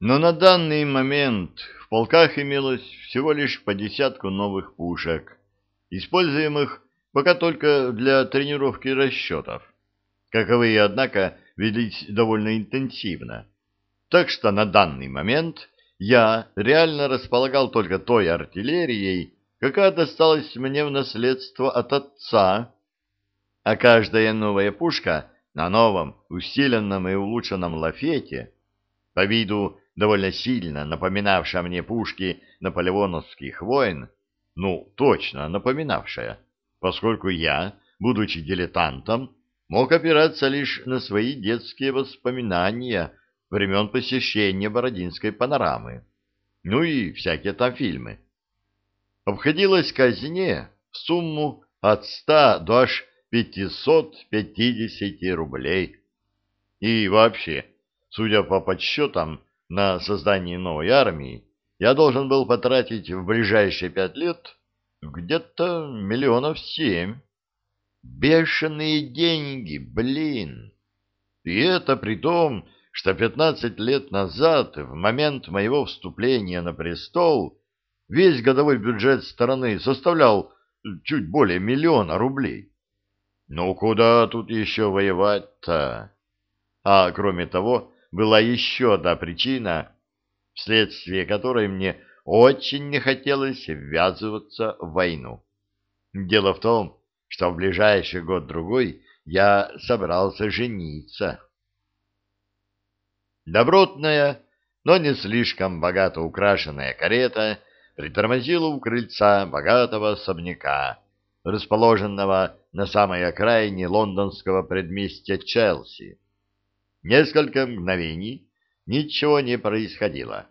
Но на данный момент в полках имелось всего лишь по десятку новых пушек, используемых пока только для тренировки расчетов. Каковые, однако, велись довольно интенсивно. Так что на данный момент я реально располагал только той артиллерией, какая досталась мне в наследство от отца, а каждая новая пушка на новом, усиленном и улучшенном лафете, по виду довольно сильно напоминавшая мне пушки наполеоновских войн, ну, точно напоминавшая, поскольку я, будучи дилетантом, мог опираться лишь на свои детские воспоминания времен посещения Бородинской панорамы, ну и всякие там фильмы. Обходилась казне в сумму от 100 до аж 550 рублей. И вообще, судя по подсчетам, на создание новой армии я должен был потратить в ближайшие пять лет где-то миллионов семь. Бешеные деньги, блин! И это при том, что пятнадцать лет назад, в момент моего вступления на престол, весь годовой бюджет страны составлял чуть более миллиона рублей. Ну куда тут еще воевать-то? А кроме того, была еще одна причина, вследствие которой мне очень не хотелось ввязываться в войну. Дело в том, что в ближайший год-другой я собрался жениться. Добротная, но не слишком богато украшенная карета притормозила у крыльца богатого особняка, расположенного на самой окраине лондонского предместья Челси. Несколько мгновений ничего не происходило,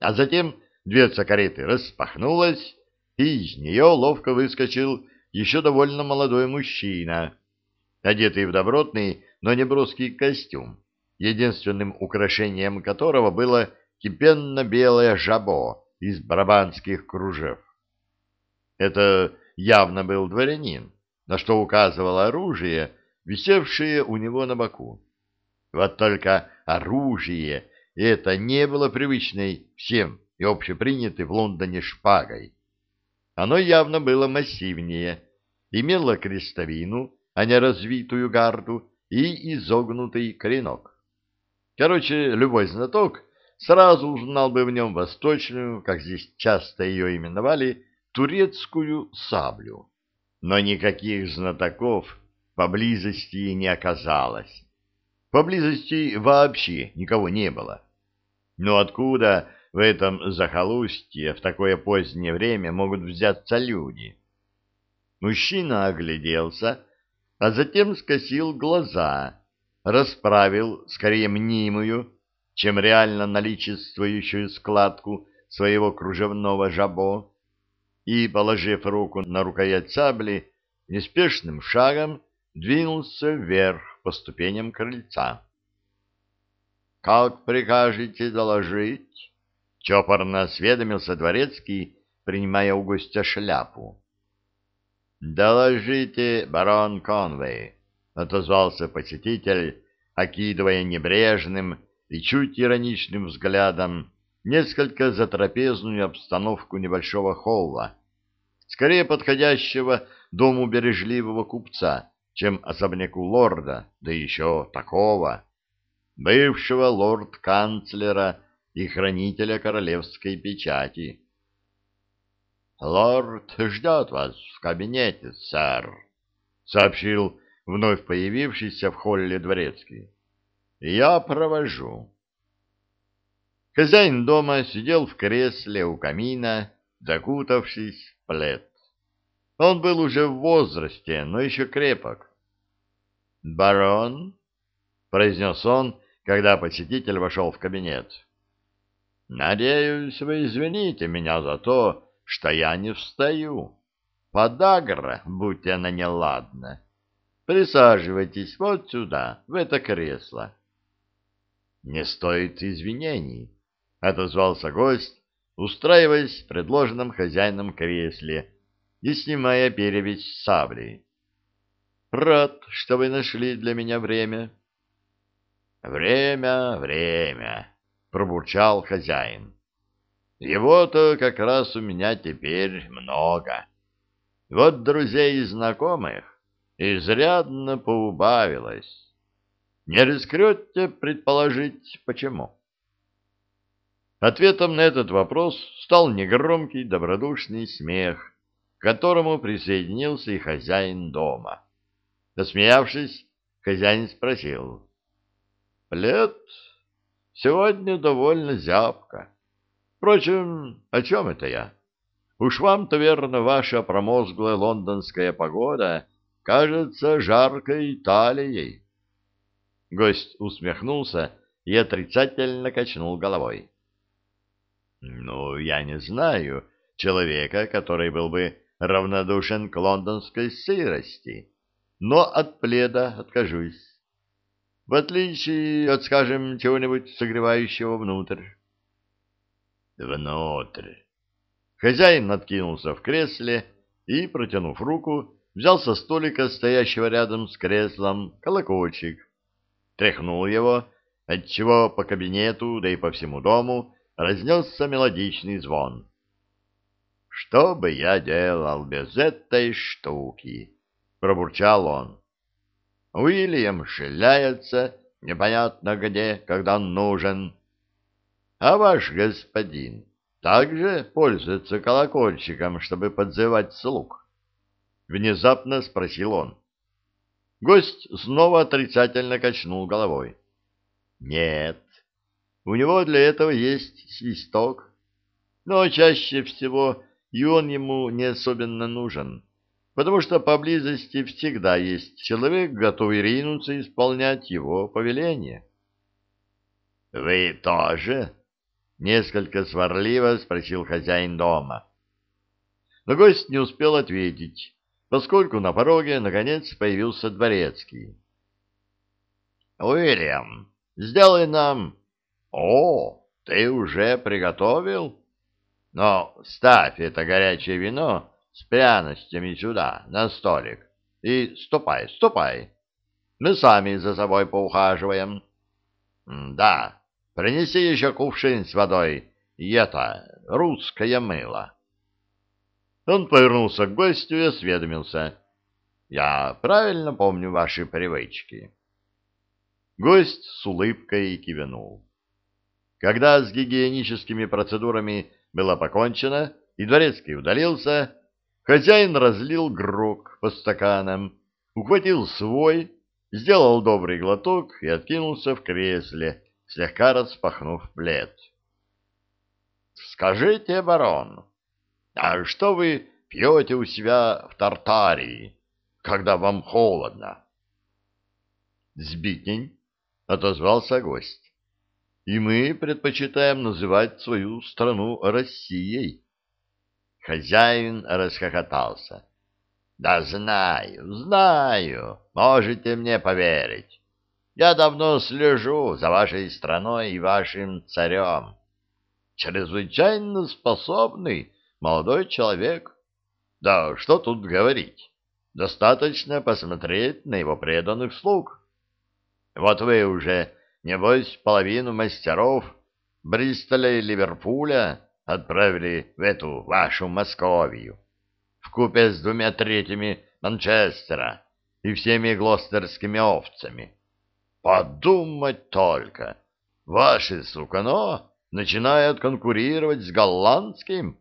а затем дверца кареты распахнулась, и из нее ловко выскочил еще довольно молодой мужчина, одетый в добротный, но не броский костюм, единственным украшением которого было кипенно-белое жабо из брабанских кружев. Это явно был дворянин, на что указывало оружие, висевшее у него на боку. Вот только оружие это не было привычной всем и общепринятой в Лондоне шпагой. Оно явно было массивнее, имело крестовину, а не развитую гарду и изогнутый клинок. Короче, любой знаток сразу узнал бы в нем восточную, как здесь часто ее именовали, турецкую саблю. Но никаких знатоков поблизости не оказалось. Поблизости вообще никого не было. Но откуда в этом захолустье в такое позднее время могут взяться люди? Мужчина огляделся, а затем скосил глаза, расправил скорее мнимую, чем реально наличествующую складку своего кружевного жабо и, положив руку на рукоять сабли, неспешным шагом двинулся вверх по ступеням крыльца. «Как прикажете доложить?» — чопорно осведомился дворецкий, принимая у гостя шляпу. «Доложите, барон Конвей», — отозвался посетитель, окидывая небрежным и чуть ироничным взглядом несколько затрапезную обстановку небольшого холла, скорее подходящего дому бережливого купца, чем особняку лорда, да еще такого, бывшего лорд-канцлера и хранителя королевской печати. «Лорд ждет вас в кабинете, сэр», — сообщил вновь появившийся в холле дворецкий. «Я провожу». Хозяин дома сидел в кресле у камина, закутавшись в плед. Он был уже в возрасте, но еще крепок. «Барон?» — произнес он, когда посетитель вошел в кабинет. «Надеюсь, вы извините меня за то, что я не встаю. Подагра, будь она неладна. Присаживайтесь вот сюда, в это кресло». «Не стоит извинений», — отозвался гость, устраиваясь в предложенном хозяином кресле и снимая перевязь саблей. «Рад, что вы нашли для меня время». «Время, время», пробурчал хозяин. Его-то как раз у меня теперь много. Вот друзей и знакомых изрядно поубавилось. Не рискнете предположить, почему? Ответом на этот вопрос стал негромкий добродушный смех, к которому присоединился и хозяин дома. Засмеявшись, хозяин спросил. — Плед? Сегодня довольно зябко. Впрочем, о чем это я? Уж вам-то, верно, ваша промозглая лондонская погода кажется жаркой Италией. Гость усмехнулся и отрицательно качнул головой. Ну, я не знаю человека, который был бы равнодушен к лондонской сырости, но от пледа откажусь. В отличие от, скажем, чего-нибудь согревающего внутрь. Внутрь. Хозяин откинулся в кресле и, протянув руку, взял со столика, стоящего рядом с креслом, колокольчик, тряхнул его, отчего по кабинету, да и по всему дому разнесся мелодичный звон. «Что бы я делал без этой штуки?» — пробурчал он. Уильям шляется непонятно где, когда нужен. А ваш господин также пользуется колокольчиком, чтобы подзывать слуг? Внезапно спросил он. Гость снова отрицательно качнул головой. Нет, у него для этого есть свисток, но чаще всего и он ему не особенно нужен, потому что поблизости всегда есть человек, готовый ринуться исполнять его повеление. — Вы тоже? — несколько сварливо спросил хозяин дома. Но гость не успел ответить, поскольку на пороге, наконец, появился дворецкий. — Уильям, сделай нам «О, ты уже приготовил? Но ставь это горячее вино с пряностями сюда, на столик, и ступай, ступай. Мы сами за собой поухаживаем. Да, принеси еще кувшин с водой, и это, русское мыло». Он повернулся к гостю и осведомился. «Я правильно помню ваши привычки?» Гость с улыбкой кивнул. Когда с гигиеническими процедурами было покончено и дворецкий удалился, хозяин разлил грок по стаканам, ухватил свой, сделал добрый глоток и откинулся в кресле, слегка распахнув плед. — Скажите, барон, а что вы пьете у себя в Тартарии, когда вам холодно? — Сбитень, — отозвался гость и мы предпочитаем называть свою страну Россией. Хозяин расхохотался. Да знаю, знаю, можете мне поверить. Я давно слежу за вашей страной и вашим царем. Чрезвычайно способный молодой человек. Да что тут говорить? Достаточно посмотреть на его преданных слуг. Вот вы уже Небось, половину мастеров Бристоля и Ливерпуля отправили в эту вашу Московию, вкупе с двумя третьими Манчестера и всеми глостерскими овцами. Подумать только! Ваши сукано начинают конкурировать с голландским.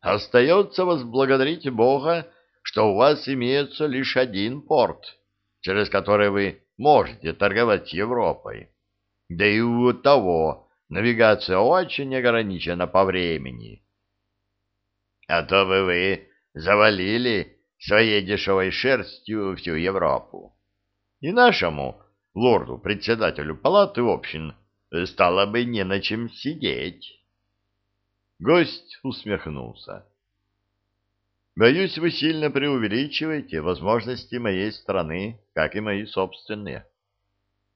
Остается возблагодарить Бога, что у вас имеется лишь один порт, через который вы можете торговать Европой. Да и у того навигация очень ограничена по времени. А то бы вы завалили своей дешевой шерстью всю Европу. И нашему лорду-председателю палаты общин стало бы не на чем сидеть. Гость усмехнулся. Боюсь, вы сильно преувеличиваете возможности моей страны, как и мои собственные.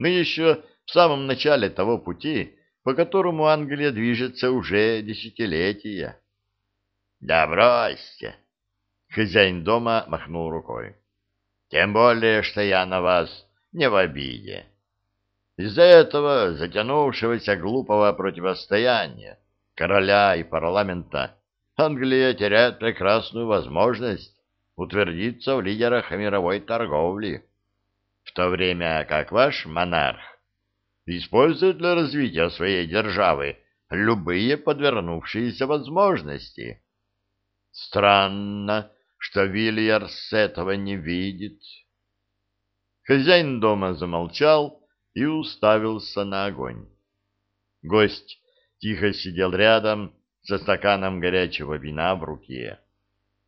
Мы еще в самом начале того пути, по которому Англия движется уже десятилетия. — Да бросьте! — хозяин дома махнул рукой. — Тем более, что я на вас не в обиде. Из-за этого затянувшегося глупого противостояния короля и парламента Англия теряет прекрасную возможность утвердиться в лидерах мировой торговли, в то время как ваш монарх использует для развития своей державы любые подвернувшиеся возможности. Странно, что Вильярс этого не видит. Хозяин дома замолчал и уставился на огонь. Гость тихо сидел рядом со стаканом горячего вина в руке.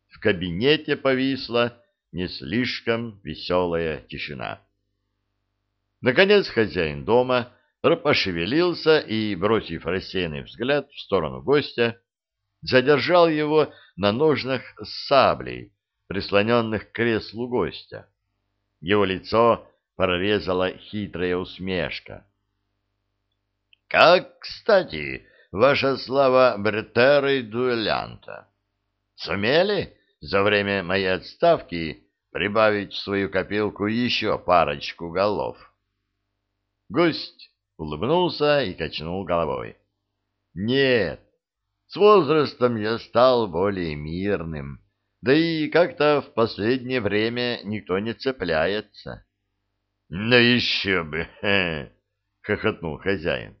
В кабинете повисла не слишком веселая тишина. Наконец хозяин дома пошевелился и, бросив рассеянный взгляд в сторону гостя, задержал его на ножнах с саблей, прислоненных к креслу гостя. Его лицо прорезала хитрая усмешка. — Как, кстати, ваша слава бретера и дуэлянта? Сумели за время моей отставки прибавить в свою копилку еще парочку голов? Гость улыбнулся и качнул головой. — Нет, с возрастом я стал более мирным, да и как-то в последнее время никто не цепляется. — Ну еще бы! — хохотнул хозяин. —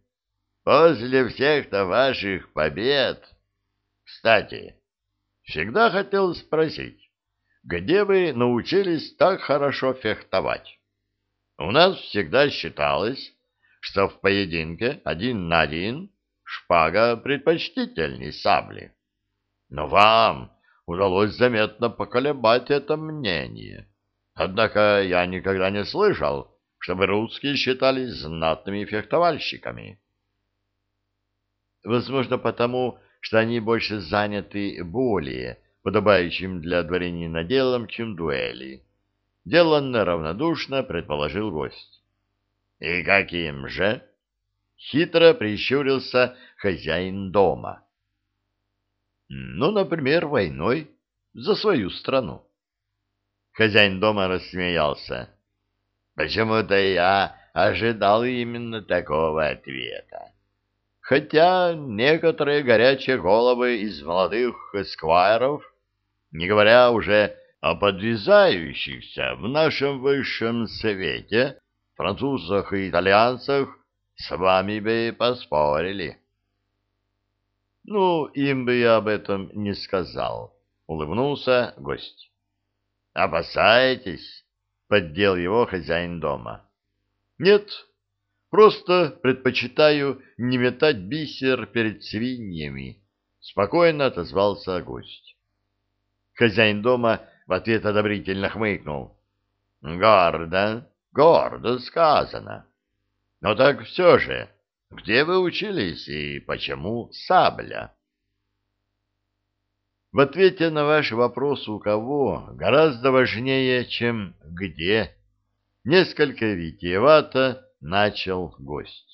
После всех-то ваших побед... Кстати, всегда хотел спросить, где вы научились так хорошо фехтовать? У нас всегда считалось, что в поединке один на один шпага предпочтительней сабли. Но вам удалось заметно поколебать это мнение. Однако я никогда не слышал, чтобы русские считались знатными фехтовальщиками. Возможно, потому, что они больше заняты более подобающим для дворянина делом, чем дуэли. Деланно равнодушно предположил гость. — И каким же? Хитро прищурился хозяин дома. Ну, например, войной за свою страну. Хозяин дома рассмеялся. Почему-то я ожидал именно такого ответа. Хотя некоторые горячие головы из молодых эсквайров, не говоря уже о подвязающихся в нашем высшем свете, французах и итальянцах, с вами бы поспорили. — Ну, им бы я об этом не сказал, — улыбнулся гость. — Опасаетесь? — поддел его хозяин дома. — Нет, просто предпочитаю не метать бисер перед свиньями, — спокойно отозвался гость. Хозяин дома в ответ одобрительно хмыкнул. — Гордо, гордо сказано. — но так все же, где вы учились и почему сабля? В ответе на ваш вопрос у кого гораздо важнее, чем где. Несколько витиевато начал гость.